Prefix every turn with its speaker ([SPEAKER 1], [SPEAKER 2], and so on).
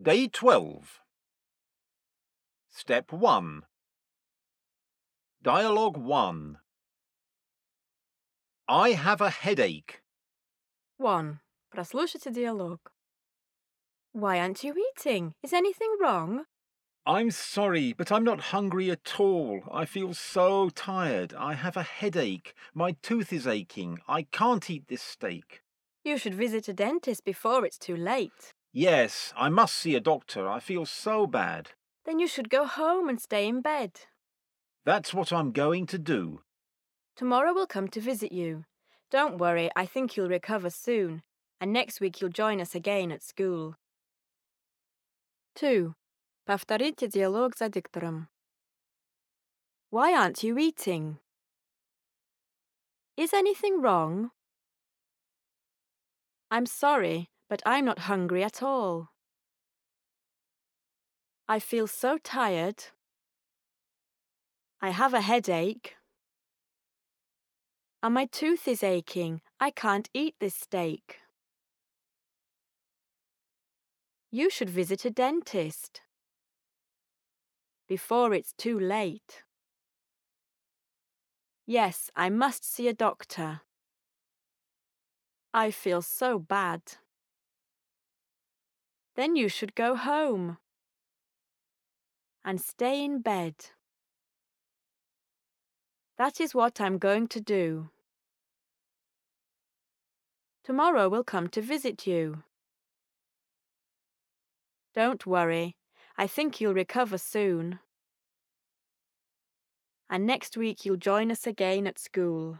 [SPEAKER 1] Day 12. Step 1. Dialogue 1. I have a headache.
[SPEAKER 2] 1. Прослушайте диалог. Why aren't you eating? Is anything wrong?
[SPEAKER 1] I'm sorry, but I'm not hungry at all. I feel so tired. I have a headache. My tooth is aching. I can't eat this steak.
[SPEAKER 2] You should visit a dentist before it's too late.
[SPEAKER 1] Yes, I must see a doctor. I feel so bad.
[SPEAKER 2] Then you should go home and stay in bed.
[SPEAKER 1] That's what I'm going to do.
[SPEAKER 2] Tomorrow we'll come to visit you. Don't worry, I think you'll recover soon, and next week you'll join us again at school. 2. Повторите диалог за диктором. Why aren't you eating? Is anything wrong? I'm sorry, but I'm not hungry at all. I feel so tired. I have a headache. And my tooth is aching. I can't eat this steak. You should visit a dentist before it's too late. Yes, I must see a doctor. I feel so bad. Then you should go home and stay in bed. That is what I'm going to do. Tomorrow we'll come to visit you. Don't worry, I think you'll recover soon. And next week you'll join us again at school.